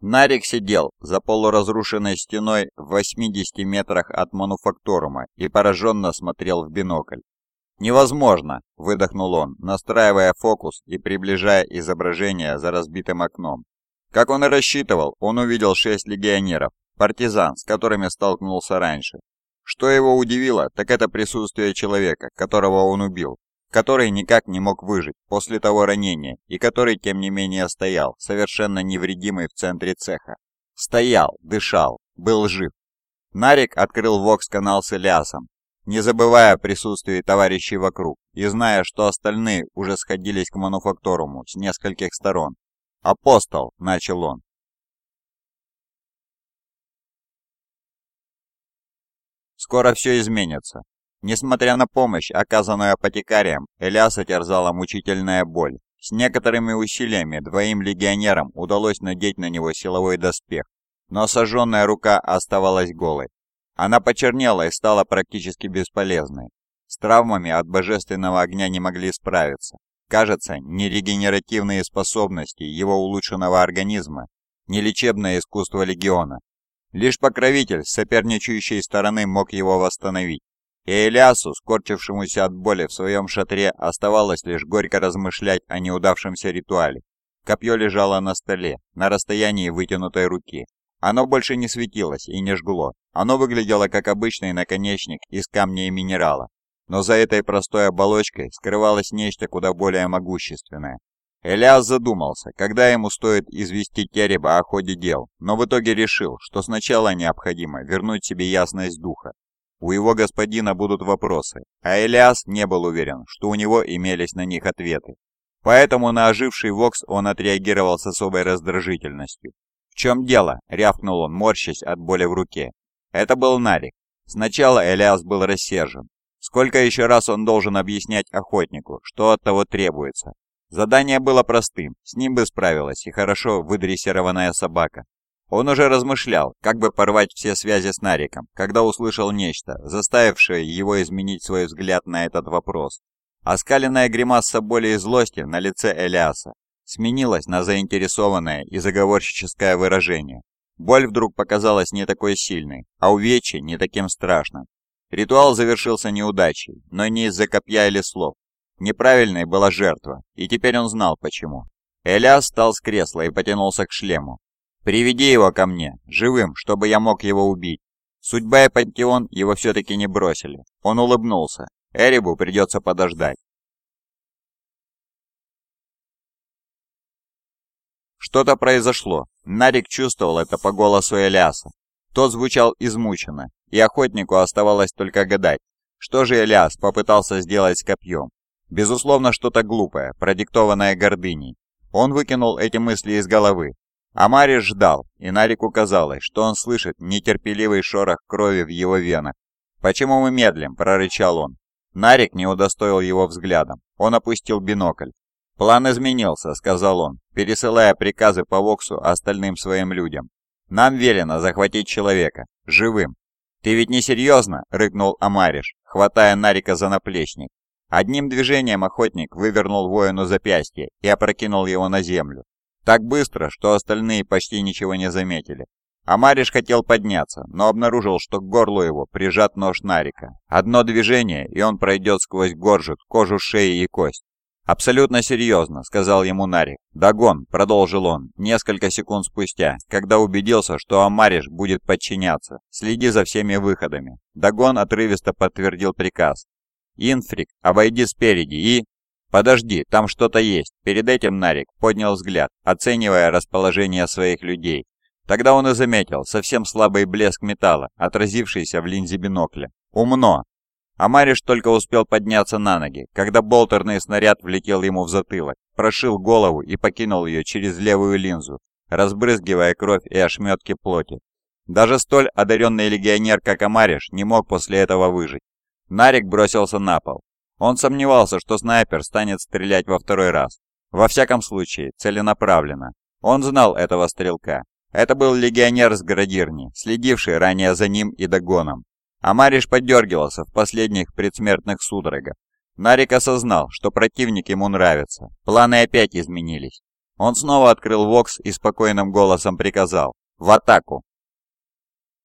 Нарик сидел за полуразрушенной стеной в 80 метрах от мануфактурума и пораженно смотрел в бинокль. «Невозможно!» – выдохнул он, настраивая фокус и приближая изображение за разбитым окном. Как он и рассчитывал, он увидел шесть легионеров, партизан, с которыми столкнулся раньше. Что его удивило, так это присутствие человека, которого он убил, который никак не мог выжить после того ранения и который, тем не менее, стоял, совершенно невредимый в центре цеха. Стоял, дышал, был жив. Нарик открыл вокс-канал с Элиасом, не забывая о присутствии товарищей вокруг и зная, что остальные уже сходились к мануфакторуму с нескольких сторон. «Апостол!» – начал он. Скоро все изменится. Несмотря на помощь, оказанную апотекарием, Элиаса терзала мучительная боль. С некоторыми усилиями двоим легионерам удалось надеть на него силовой доспех, но сожженная рука оставалась голой. Она почернела и стала практически бесполезной. С травмами от божественного огня не могли справиться. Кажется, ни регенеративные способности его улучшенного организма, ни лечебное искусство легиона. Лишь покровитель соперничающей стороны мог его восстановить. И Элиасу, скорчившемуся от боли в своем шатре, оставалось лишь горько размышлять о неудавшемся ритуале. Копье лежало на столе, на расстоянии вытянутой руки. Оно больше не светилось и не жгло. Оно выглядело как обычный наконечник из камня и минерала. Но за этой простой оболочкой скрывалось нечто куда более могущественное. Элиас задумался, когда ему стоит известить Тереба о ходе дел, но в итоге решил, что сначала необходимо вернуть себе ясность духа у его господина будут вопросы, а Элиас не был уверен, что у него имелись на них ответы. Поэтому на оживший Вокс он отреагировал с особой раздражительностью. «В чем дело?» – рявкнул он, морщась от боли в руке. Это был Нарик. Сначала Элиас был рассержен. Сколько еще раз он должен объяснять охотнику, что от того требуется? Задание было простым, с ним бы справилась и хорошо выдрессированная собака. Он уже размышлял, как бы порвать все связи с Нариком, когда услышал нечто, заставившее его изменить свой взгляд на этот вопрос. Оскаленная гримаса боли и злости на лице Элиаса сменилась на заинтересованное и заговорщическое выражение. Боль вдруг показалась не такой сильной, а увечье не таким страшным. Ритуал завершился неудачей, но не из-за копья или слов. Неправильной была жертва, и теперь он знал почему. Элиас встал с кресла и потянулся к шлему, Приведи его ко мне, живым, чтобы я мог его убить. Судьба и пантеон его все-таки не бросили. Он улыбнулся. Эрибу придется подождать. Что-то произошло. Нарик чувствовал это по голосу Элиаса. Тот звучал измученно, и охотнику оставалось только гадать, что же Элиас попытался сделать с копьем. Безусловно, что-то глупое, продиктованное гордыней. Он выкинул эти мысли из головы, Амарис ждал, и Нарику казалось, что он слышит нетерпеливый шорох крови в его венах. «Почему мы медлим?» – прорычал он. Нарик не удостоил его взглядом. Он опустил бинокль. «План изменился», – сказал он, пересылая приказы по Воксу остальным своим людям. «Нам велено захватить человека. Живым». «Ты ведь не серьезно?» – рыкнул Амариш, хватая Нарика за наплечник. Одним движением охотник вывернул воину запястье и опрокинул его на землю. Так быстро, что остальные почти ничего не заметили. Амариш хотел подняться, но обнаружил, что к горлу его прижат нож Нарика. Одно движение, и он пройдет сквозь горжет, кожу шеи и кость. «Абсолютно серьезно», — сказал ему Нарик. «Дагон», — продолжил он, несколько секунд спустя, когда убедился, что Амариш будет подчиняться. «Следи за всеми выходами». Дагон отрывисто подтвердил приказ. «Инфрик, обойди спереди и...» «Подожди, там что-то есть». Перед этим Нарик поднял взгляд, оценивая расположение своих людей. Тогда он и заметил совсем слабый блеск металла, отразившийся в линзе бинокля. «Умно!» А Мариш только успел подняться на ноги, когда болтерный снаряд влетел ему в затылок, прошил голову и покинул ее через левую линзу, разбрызгивая кровь и ошметки плоти. Даже столь одаренный легионер, как Амариш, не мог после этого выжить. Нарик бросился на пол, он сомневался, что снайпер станет стрелять во второй раз. Во всяком случае, целенаправленно. Он знал этого стрелка. Это был легионер с Градирни, следивший ранее за ним и догоном. Амариш подергивался в последних предсмертных судорогах. Нарик осознал, что противник ему нравится. Планы опять изменились. Он снова открыл Вокс и спокойным голосом приказал «В атаку!».